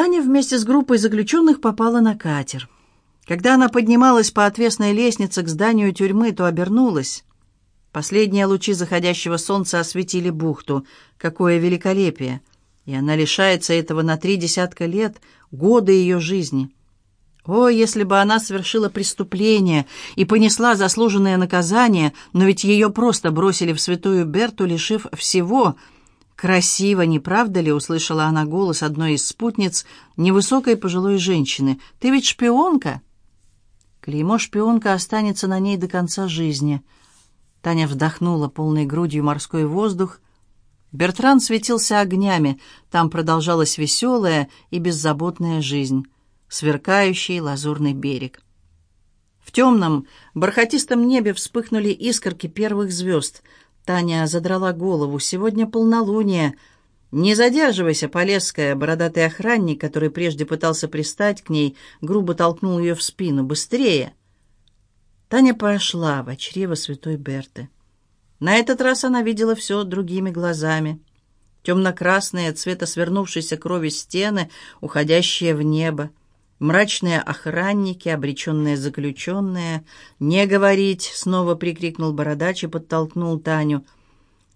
Таня вместе с группой заключенных попала на катер. Когда она поднималась по отвесной лестнице к зданию тюрьмы, то обернулась. Последние лучи заходящего солнца осветили бухту. Какое великолепие! И она лишается этого на три десятка лет, годы ее жизни. О, если бы она совершила преступление и понесла заслуженное наказание, но ведь ее просто бросили в святую Берту, лишив всего — «Красиво, не правда ли?» — услышала она голос одной из спутниц, невысокой пожилой женщины. «Ты ведь шпионка?» Клеймо шпионка останется на ней до конца жизни. Таня вздохнула полной грудью морской воздух. Бертран светился огнями, там продолжалась веселая и беззаботная жизнь. Сверкающий лазурный берег. В темном, бархатистом небе вспыхнули искорки первых звезд — Таня задрала голову. «Сегодня полнолуние. Не задерживайся, Полесская!» Бородатый охранник, который прежде пытался пристать к ней, грубо толкнул ее в спину. «Быстрее!» Таня пошла в чрево святой Берты. На этот раз она видела все другими глазами. Темно-красные, цвета свернувшейся крови стены, уходящие в небо мрачные охранники, обреченные заключенные. «Не говорить!» — снова прикрикнул бородач и подтолкнул Таню.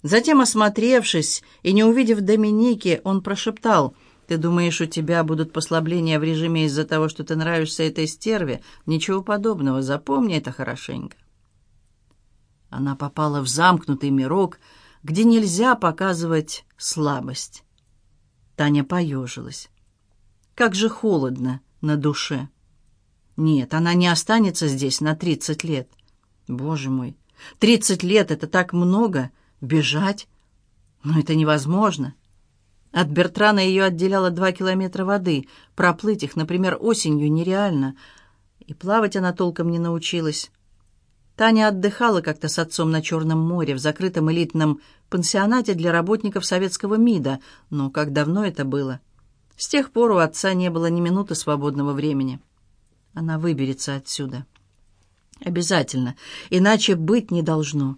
Затем, осмотревшись и не увидев Доминики, он прошептал, «Ты думаешь, у тебя будут послабления в режиме из-за того, что ты нравишься этой стерве? Ничего подобного, запомни это хорошенько». Она попала в замкнутый мирок, где нельзя показывать слабость. Таня поежилась. «Как же холодно!» На душе. Нет, она не останется здесь на тридцать лет. Боже мой, тридцать лет — это так много. Бежать? Но это невозможно. От Бертрана ее отделяло два километра воды. Проплыть их, например, осенью нереально. И плавать она толком не научилась. Таня отдыхала как-то с отцом на Черном море в закрытом элитном пансионате для работников советского МИДа. Но как давно это было? — с тех пор у отца не было ни минуты свободного времени. Она выберется отсюда. Обязательно, иначе быть не должно.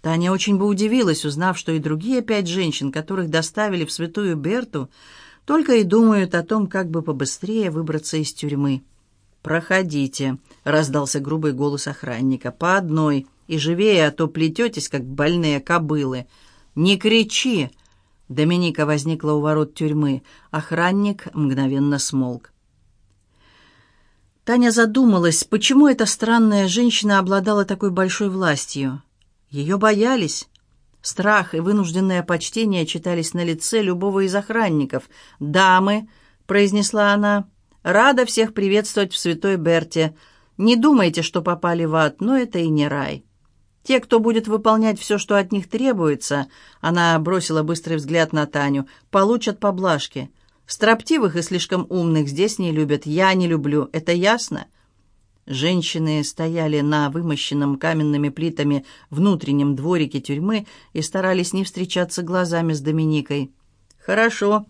Таня очень бы удивилась, узнав, что и другие пять женщин, которых доставили в святую Берту, только и думают о том, как бы побыстрее выбраться из тюрьмы. «Проходите», — раздался грубый голос охранника, — «по одной, и живее, а то плететесь, как больные кобылы». «Не кричи!» Доминика возникла у ворот тюрьмы. Охранник мгновенно смолк. Таня задумалась, почему эта странная женщина обладала такой большой властью. Ее боялись. Страх и вынужденное почтение читались на лице любого из охранников. «Дамы», — произнесла она, — «рада всех приветствовать в Святой Берте. Не думайте, что попали в ад, но это и не рай». Те, кто будет выполнять все, что от них требуется, она бросила быстрый взгляд на Таню, получат поблажки. Строптивых и слишком умных здесь не любят, я не люблю, это ясно?» Женщины стояли на вымощенном каменными плитами внутреннем дворике тюрьмы и старались не встречаться глазами с Доминикой. «Хорошо.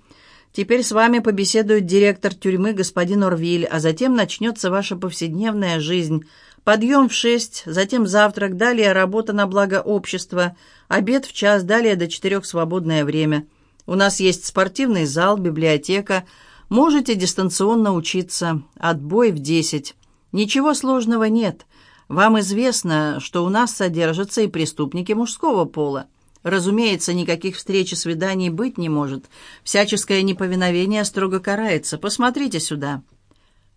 Теперь с вами побеседует директор тюрьмы господин Орвиль, а затем начнется ваша повседневная жизнь. Подъем в шесть, затем завтрак, далее работа на благо общества, обед в час, далее до четырех свободное время. У нас есть спортивный зал, библиотека. Можете дистанционно учиться. Отбой в десять. Ничего сложного нет. Вам известно, что у нас содержатся и преступники мужского пола. Разумеется, никаких встреч и свиданий быть не может. Всяческое неповиновение строго карается. Посмотрите сюда».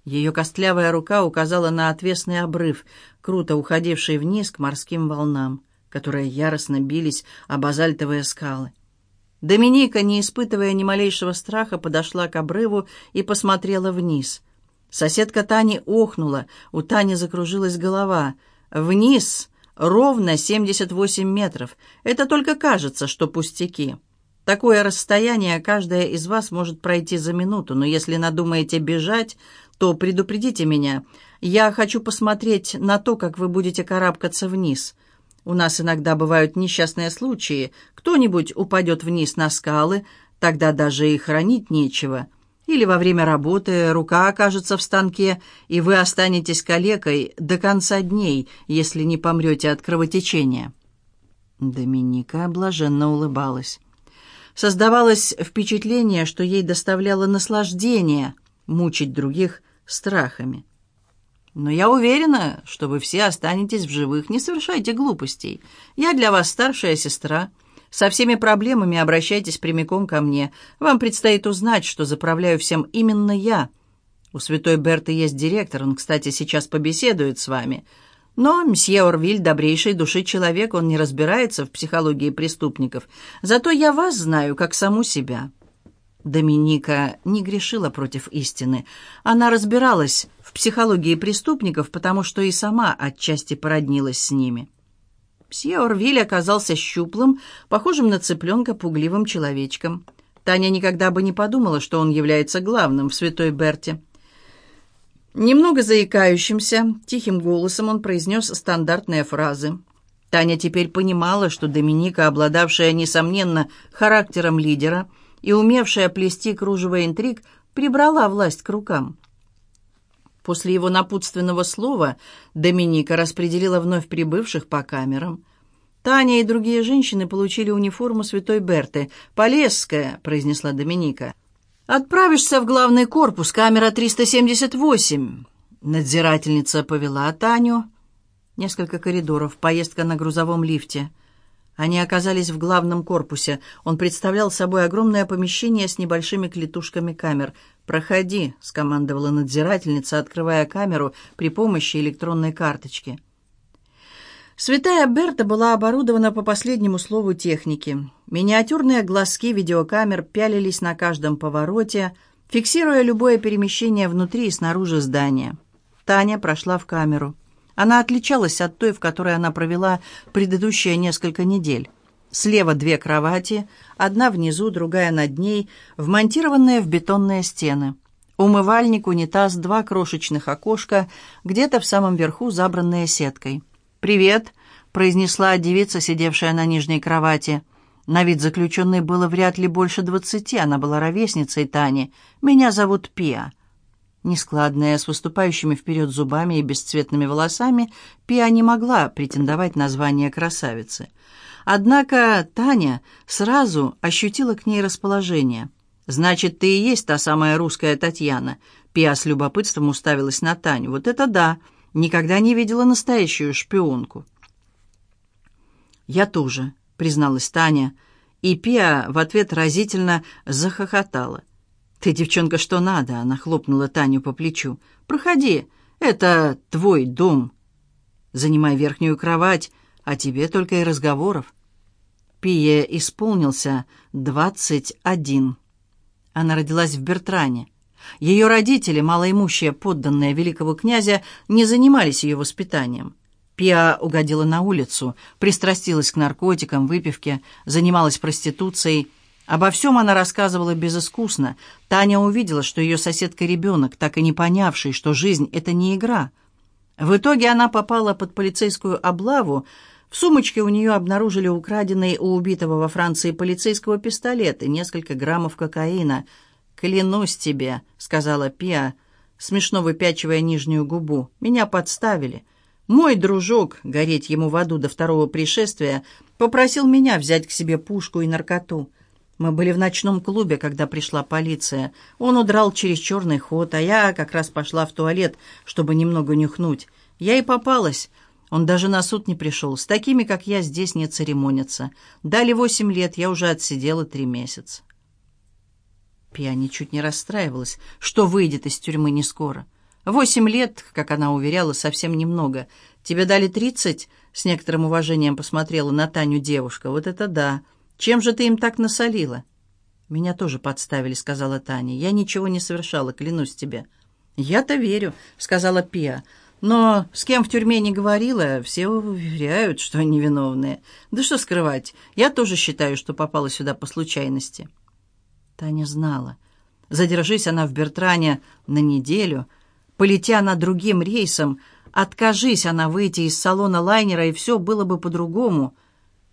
Ее костлявая рука указала на отвесный обрыв, круто уходивший вниз к морским волнам, которые яростно бились о базальтовые скалы. Доминика, не испытывая ни малейшего страха, подошла к обрыву и посмотрела вниз. Соседка Тани охнула, у Тани закружилась голова. «Вниз! Ровно 78 метров. Это только кажется, что пустяки. Такое расстояние каждая из вас может пройти за минуту, но если надумаете бежать, то предупредите меня. Я хочу посмотреть на то, как вы будете карабкаться вниз. У нас иногда бывают несчастные случаи. Кто-нибудь упадет вниз на скалы, тогда даже и хранить нечего. Или во время работы рука окажется в станке, и вы останетесь калекой до конца дней, если не помрете от кровотечения». Доминика блаженно улыбалась. Создавалось впечатление, что ей доставляло наслаждение мучить других страхами. «Но я уверена, что вы все останетесь в живых. Не совершайте глупостей. Я для вас старшая сестра. Со всеми проблемами обращайтесь прямиком ко мне. Вам предстоит узнать, что заправляю всем именно я. У святой Берты есть директор, он, кстати, сейчас побеседует с вами. Но мсье Орвиль добрейшей души человек, он не разбирается в психологии преступников. Зато я вас знаю, как саму себя». Доминика не грешила против истины. Она разбиралась в психологии преступников, потому что и сама отчасти породнилась с ними. Псье Орвиль оказался щуплым, похожим на цыпленка пугливым человечком. Таня никогда бы не подумала, что он является главным в святой Берте. Немного заикающимся, тихим голосом он произнес стандартные фразы. Таня теперь понимала, что Доминика, обладавшая, несомненно, характером лидера и умевшая плести кружево интриг, прибрала власть к рукам. После его напутственного слова Доминика распределила вновь прибывших по камерам. Таня и другие женщины получили униформу святой Берты. «Полесская», — произнесла Доминика. «Отправишься в главный корпус, камера 378». Надзирательница повела Таню. Несколько коридоров, поездка на грузовом лифте. Они оказались в главном корпусе. Он представлял собой огромное помещение с небольшими клетушками камер. «Проходи», — скомандовала надзирательница, открывая камеру при помощи электронной карточки. Святая Берта была оборудована по последнему слову техники. Миниатюрные глазки видеокамер пялились на каждом повороте, фиксируя любое перемещение внутри и снаружи здания. Таня прошла в камеру. Она отличалась от той, в которой она провела предыдущие несколько недель. Слева две кровати, одна внизу, другая над ней, вмонтированные в бетонные стены. Умывальник, унитаз, два крошечных окошка, где-то в самом верху забранные сеткой. «Привет», — произнесла девица, сидевшая на нижней кровати. На вид заключенной было вряд ли больше двадцати, она была ровесницей Тани. «Меня зовут Пиа». Нескладная, с выступающими вперед зубами и бесцветными волосами, Пиа не могла претендовать на звание красавицы. Однако Таня сразу ощутила к ней расположение. «Значит, ты и есть та самая русская Татьяна?» Пиа с любопытством уставилась на Таню. «Вот это да! Никогда не видела настоящую шпионку». «Я тоже», — призналась Таня, и Пиа в ответ разительно захохотала. «Ты, девчонка, что надо?» — она хлопнула Таню по плечу. «Проходи, это твой дом. Занимай верхнюю кровать, а тебе только и разговоров. Пие исполнился двадцать один. Она родилась в Бертране. Ее родители, малоимущие подданные великого князя, не занимались ее воспитанием. Пиа угодила на улицу, пристрастилась к наркотикам, выпивке, занималась проституцией. Обо всем она рассказывала безыскусно. Таня увидела, что ее соседка ребенок, так и не понявший, что жизнь — это не игра. В итоге она попала под полицейскую облаву, в сумочке у нее обнаружили украденный у убитого во Франции полицейского пистолет и несколько граммов кокаина. «Клянусь тебе», — сказала Пиа, смешно выпячивая нижнюю губу, — «меня подставили. Мой дружок, гореть ему в аду до второго пришествия, попросил меня взять к себе пушку и наркоту. Мы были в ночном клубе, когда пришла полиция. Он удрал через черный ход, а я как раз пошла в туалет, чтобы немного нюхнуть. Я и попалась». Он даже на суд не пришел. С такими, как я, здесь не церемонятся. Дали восемь лет, я уже отсидела три месяца. Пья ничуть не расстраивалась, что выйдет из тюрьмы не скоро. Восемь лет, как она уверяла, совсем немного. Тебе дали тридцать? С некоторым уважением посмотрела на Таню девушка. Вот это да! Чем же ты им так насолила? Меня тоже подставили, сказала Таня. Я ничего не совершала, клянусь тебе. Я-то верю, сказала Пия. Но с кем в тюрьме не говорила, все уверяют, что они виновные. Да что скрывать, я тоже считаю, что попала сюда по случайности. Таня знала. Задержись она в Бертране на неделю, полетя на другим рейсом, откажись она выйти из салона лайнера, и все было бы по-другому.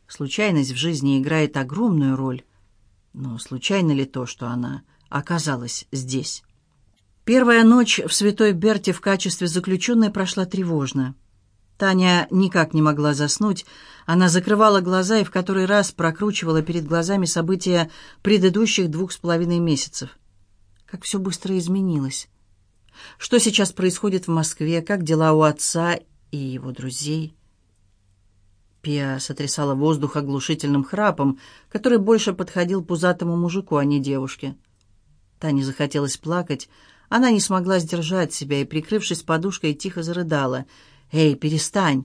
Случайность в жизни играет огромную роль. Но случайно ли то, что она оказалась здесь? Первая ночь в Святой Берте в качестве заключенной прошла тревожно. Таня никак не могла заснуть. Она закрывала глаза и в который раз прокручивала перед глазами события предыдущих двух с половиной месяцев. Как все быстро изменилось. Что сейчас происходит в Москве, как дела у отца и его друзей. Пия сотрясала воздух оглушительным храпом, который больше подходил пузатому мужику, а не девушке. Тане захотелось плакать. Она не смогла сдержать себя и, прикрывшись подушкой, тихо зарыдала — «Эй, перестань!»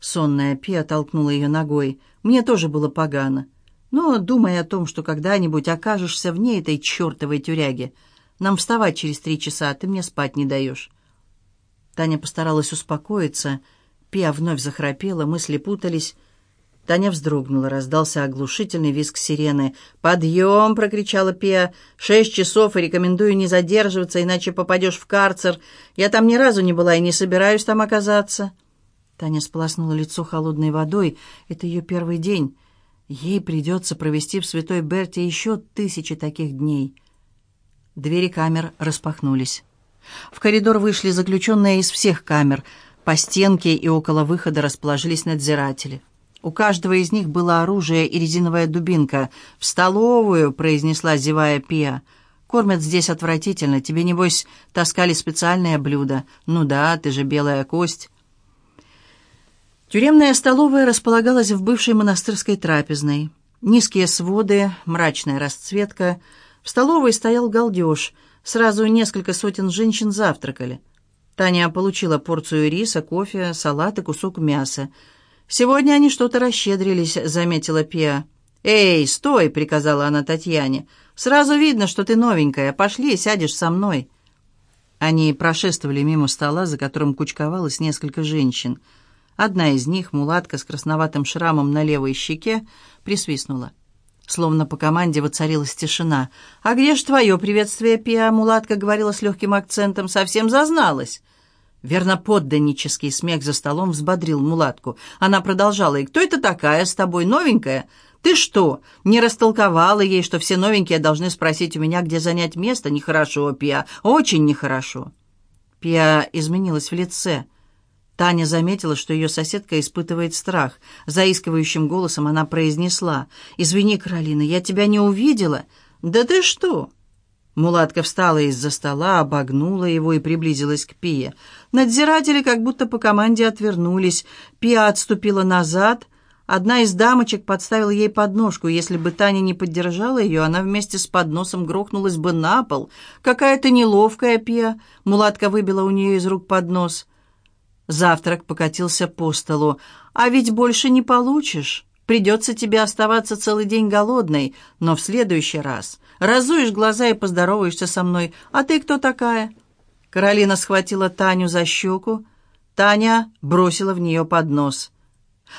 Сонная Пия толкнула ее ногой. «Мне тоже было погано. Но думай о том, что когда-нибудь окажешься вне этой чертовой тюряги. Нам вставать через три часа, а ты мне спать не даешь». Таня постаралась успокоиться. Пия вновь захрапела, мысли путались. Таня вздрогнула, раздался оглушительный визг сирены. «Подъем!» — прокричала Пия. «Шесть часов, и рекомендую не задерживаться, иначе попадешь в карцер. Я там ни разу не была и не собираюсь там оказаться». Таня сполоснула лицо холодной водой. Это ее первый день. Ей придется провести в Святой Берте еще тысячи таких дней. Двери камер распахнулись. В коридор вышли заключенные из всех камер. По стенке и около выхода расположились надзиратели. У каждого из них было оружие и резиновая дубинка. «В столовую!» — произнесла, зевая Пия. «Кормят здесь отвратительно. Тебе, небось, таскали специальное блюдо. Ну да, ты же белая кость». Тюремная столовая располагалась в бывшей монастырской трапезной. Низкие своды, мрачная расцветка. В столовой стоял галдеж. Сразу несколько сотен женщин завтракали. Таня получила порцию риса, кофе, салат и кусок мяса. «Сегодня они что-то расщедрились», — заметила Пиа. «Эй, стой!» — приказала она Татьяне. «Сразу видно, что ты новенькая. Пошли, сядешь со мной». Они прошествовали мимо стола, за которым кучковалось несколько женщин. Одна из них, мулатка с красноватым шрамом на левой щеке, присвистнула. Словно по команде воцарилась тишина. «А где ж твое приветствие, Пиа?» — мулатка говорила с легким акцентом. «Совсем зазналась». Верноподданнический смех за столом взбодрил мулатку. Она продолжала. «И кто это такая с тобой, новенькая? Ты что, не растолковала ей, что все новенькие должны спросить у меня, где занять место? Нехорошо, Пиа, очень нехорошо». Пиа изменилась в лице. Таня заметила, что ее соседка испытывает страх. Заискивающим голосом она произнесла. «Извини, Каролина, я тебя не увидела». «Да ты что?» Мулатка встала из-за стола, обогнула его и приблизилась к Пие. Надзиратели как будто по команде отвернулись. Пия отступила назад. Одна из дамочек подставила ей подножку. Если бы Таня не поддержала ее, она вместе с подносом грохнулась бы на пол. Какая-то неловкая Пия. Мулатка выбила у нее из рук поднос. Завтрак покатился по столу. «А ведь больше не получишь». Придется тебе оставаться целый день голодной, но в следующий раз разуешь глаза и поздороваешься со мной. А ты кто такая?» Каролина схватила Таню за щеку. Таня бросила в нее под нос.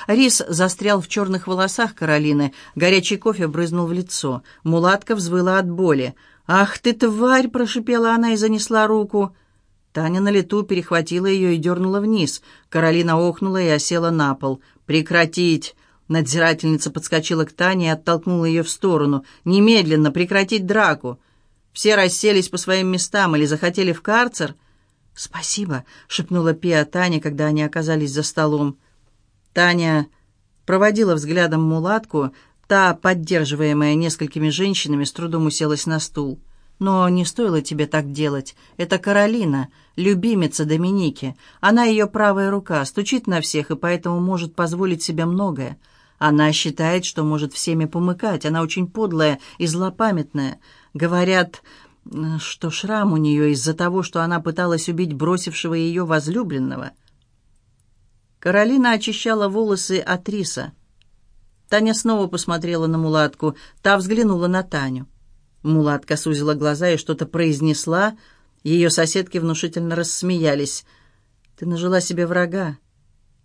Рис застрял в черных волосах Каролины. Горячий кофе брызнул в лицо. Мулатка взвыла от боли. «Ах ты, тварь!» — прошипела она и занесла руку. Таня на лету перехватила ее и дернула вниз. Каролина охнула и осела на пол. «Прекратить!» Надзирательница подскочила к Тане и оттолкнула ее в сторону. «Немедленно прекратить драку!» Все расселись по своим местам или захотели в карцер. «Спасибо», — шепнула Пиа Таня, когда они оказались за столом. Таня проводила взглядом мулатку, та, поддерживаемая несколькими женщинами, с трудом уселась на стул. «Но не стоило тебе так делать. Это Каролина, любимица Доминики. Она ее правая рука, стучит на всех и поэтому может позволить себе многое. Она считает, что может всеми помыкать. Она очень подлая и злопамятная. Говорят, что шрам у нее из-за того, что она пыталась убить бросившего ее возлюбленного. Каролина очищала волосы от риса. Таня снова посмотрела на мулатку. Та взглянула на Таню. Мулатка сузила глаза и что-то произнесла. Ее соседки внушительно рассмеялись. «Ты нажила себе врага.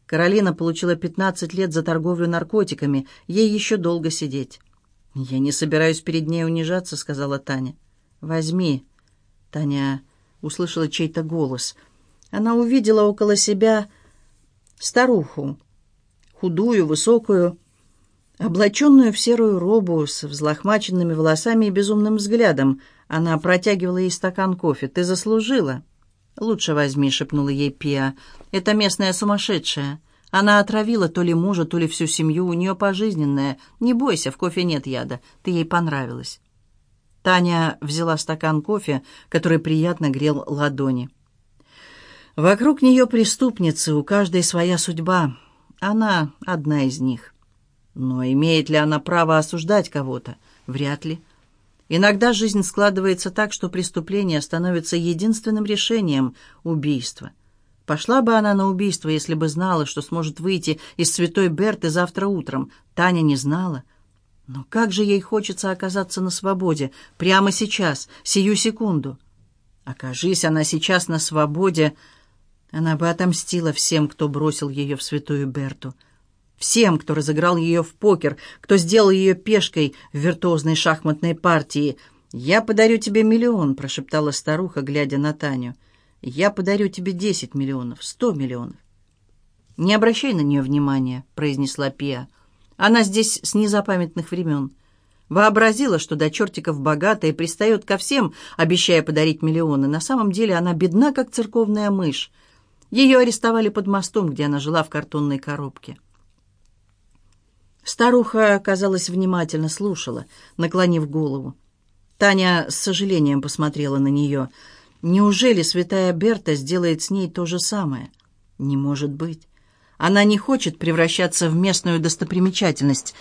Каролина получила 15 лет за торговлю наркотиками. Ей еще долго сидеть». «Я не собираюсь перед ней унижаться», — сказала Таня. «Возьми». Таня услышала чей-то голос. Она увидела около себя старуху, худую, высокую, облаченную в серую робу с взлохмаченными волосами и безумным взглядом. Она протягивала ей стакан кофе. «Ты заслужила». «Лучше возьми», — шепнула ей Пиа. «Это местная сумасшедшая. Она отравила то ли мужа, то ли всю семью. У нее пожизненная. Не бойся, в кофе нет яда. Ты ей понравилась». Таня взяла стакан кофе, который приятно грел ладони. Вокруг нее преступницы, у каждой своя судьба. Она одна из них. Но имеет ли она право осуждать кого-то? Вряд ли. Иногда жизнь складывается так, что преступление становится единственным решением убийства. Пошла бы она на убийство, если бы знала, что сможет выйти из святой Берты завтра утром. Таня не знала. Но как же ей хочется оказаться на свободе, прямо сейчас, сию секунду. Окажись она сейчас на свободе, она бы отомстила всем, кто бросил ее в святую Берту. Всем, кто разыграл ее в покер, кто сделал ее пешкой в виртуозной шахматной партии. «Я подарю тебе миллион», — прошептала старуха, глядя на Таню. «Я подарю тебе десять миллионов, сто миллионов». «Не обращай на нее внимания», — произнесла Пиа. «Она здесь с незапамятных времен». Вообразила, что до чертиков богатая, пристает ко всем, обещая подарить миллионы. На самом деле она бедна, как церковная мышь. Ее арестовали под мостом, где она жила в картонной коробке. Старуха, казалось, внимательно слушала, наклонив голову. Таня с сожалением посмотрела на нее. Неужели святая Берта сделает с ней то же самое? Не может быть. Она не хочет превращаться в местную достопримечательность.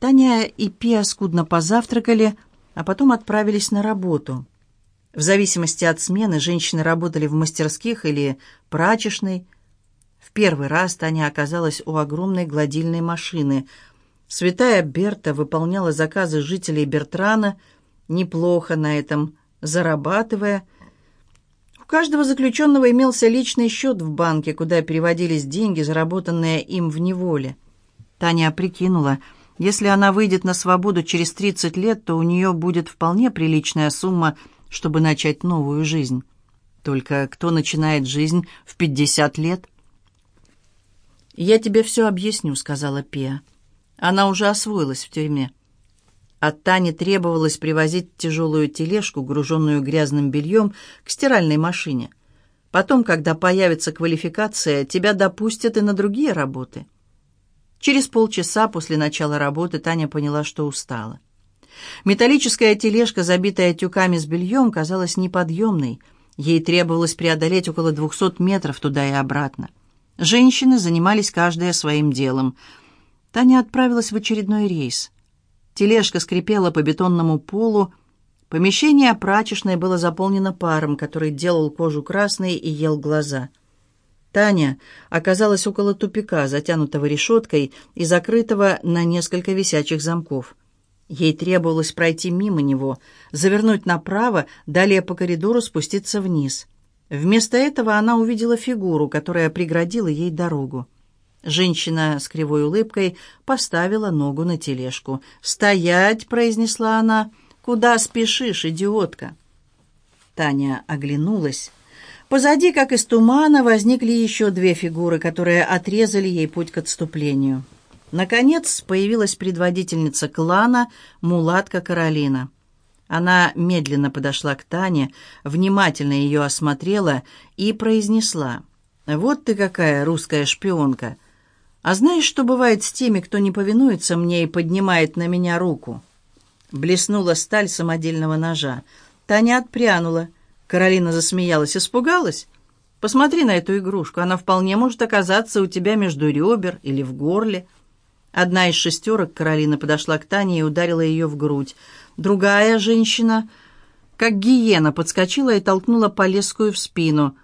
Таня и Пиа скудно позавтракали, а потом отправились на работу. В зависимости от смены женщины работали в мастерских или прачечной, первый раз Таня оказалась у огромной гладильной машины. Святая Берта выполняла заказы жителей Бертрана, неплохо на этом зарабатывая. У каждого заключенного имелся личный счет в банке, куда переводились деньги, заработанные им в неволе. Таня прикинула, если она выйдет на свободу через 30 лет, то у нее будет вполне приличная сумма, чтобы начать новую жизнь. Только кто начинает жизнь в 50 лет? «Я тебе все объясню», — сказала Пия. Она уже освоилась в тюрьме. От Тани требовалось привозить тяжелую тележку, груженную грязным бельем, к стиральной машине. Потом, когда появится квалификация, тебя допустят и на другие работы. Через полчаса после начала работы Таня поняла, что устала. Металлическая тележка, забитая тюками с бельем, казалась неподъемной. Ей требовалось преодолеть около двухсот метров туда и обратно. Женщины занимались каждая своим делом. Таня отправилась в очередной рейс. Тележка скрипела по бетонному полу. Помещение прачечной было заполнено паром, который делал кожу красной и ел глаза. Таня оказалась около тупика, затянутого решеткой и закрытого на несколько висячих замков. Ей требовалось пройти мимо него, завернуть направо, далее по коридору спуститься вниз — Вместо этого она увидела фигуру, которая преградила ей дорогу. Женщина с кривой улыбкой поставила ногу на тележку. «Стоять!» — произнесла она. «Куда спешишь, идиотка?» Таня оглянулась. Позади, как из тумана, возникли еще две фигуры, которые отрезали ей путь к отступлению. Наконец появилась предводительница клана, мулатка Каролина. Она медленно подошла к Тане, внимательно ее осмотрела и произнесла. «Вот ты какая русская шпионка! А знаешь, что бывает с теми, кто не повинуется мне и поднимает на меня руку?» Блеснула сталь самодельного ножа. Таня отпрянула. Каролина засмеялась. «Испугалась? Посмотри на эту игрушку. Она вполне может оказаться у тебя между ребер или в горле». Одна из шестерок Каролина подошла к Тане и ударила ее в грудь. Другая женщина, как гиена, подскочила и толкнула Полесскую в спину.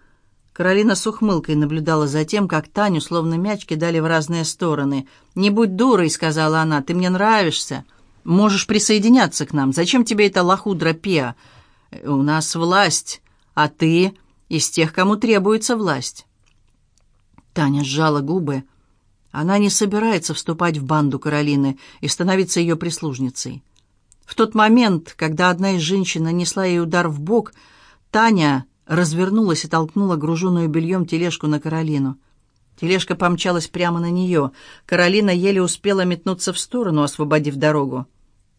Каролина с ухмылкой наблюдала за тем, как Таню, словно мяч, кидали в разные стороны. «Не будь дурой», — сказала она, — «ты мне нравишься. Можешь присоединяться к нам. Зачем тебе эта лохудра Пеа? У нас власть, а ты из тех, кому требуется власть». Таня сжала губы. Она не собирается вступать в банду Каролины и становиться ее прислужницей. В тот момент, когда одна из женщин нанесла ей удар в бок, Таня развернулась и толкнула груженную бельем тележку на Каролину. Тележка помчалась прямо на нее. Каролина еле успела метнуться в сторону, освободив дорогу.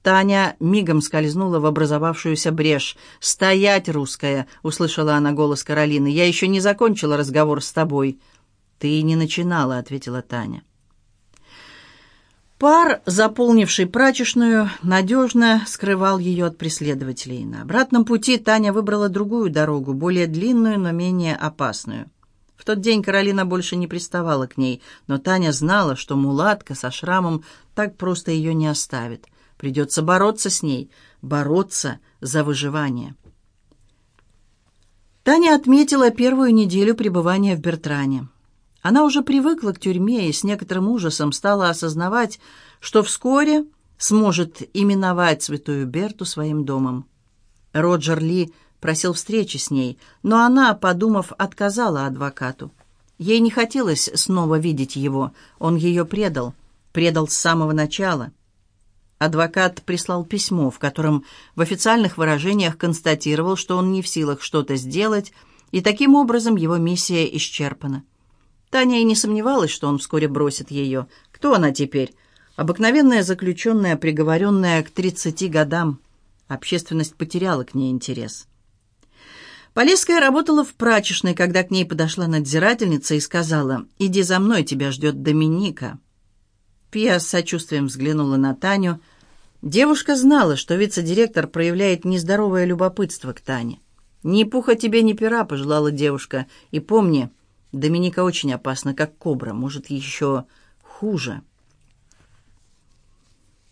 Таня мигом скользнула в образовавшуюся брешь. «Стоять, русская!» — услышала она голос Каролины. «Я еще не закончила разговор с тобой». «Ты не начинала», — ответила Таня. Пар, заполнивший прачечную, надежно скрывал ее от преследователей. На обратном пути Таня выбрала другую дорогу, более длинную, но менее опасную. В тот день Каролина больше не приставала к ней, но Таня знала, что мулатка со шрамом так просто ее не оставит. Придется бороться с ней, бороться за выживание. Таня отметила первую неделю пребывания в Бертране. Она уже привыкла к тюрьме и с некоторым ужасом стала осознавать, что вскоре сможет именовать святую Берту своим домом. Роджер Ли просил встречи с ней, но она, подумав, отказала адвокату. Ей не хотелось снова видеть его, он ее предал, предал с самого начала. Адвокат прислал письмо, в котором в официальных выражениях констатировал, что он не в силах что-то сделать, и таким образом его миссия исчерпана. Таня и не сомневалась, что он вскоре бросит ее. Кто она теперь? Обыкновенная заключенная, приговоренная к 30 годам. Общественность потеряла к ней интерес. Полесская работала в прачечной, когда к ней подошла надзирательница и сказала, «Иди за мной, тебя ждет Доминика». Пия с сочувствием взглянула на Таню. Девушка знала, что вице-директор проявляет нездоровое любопытство к Тане. «Ни пуха тебе, ни пера», — пожелала девушка. «И помни, Доминика очень опасна, как кобра, может, еще хуже.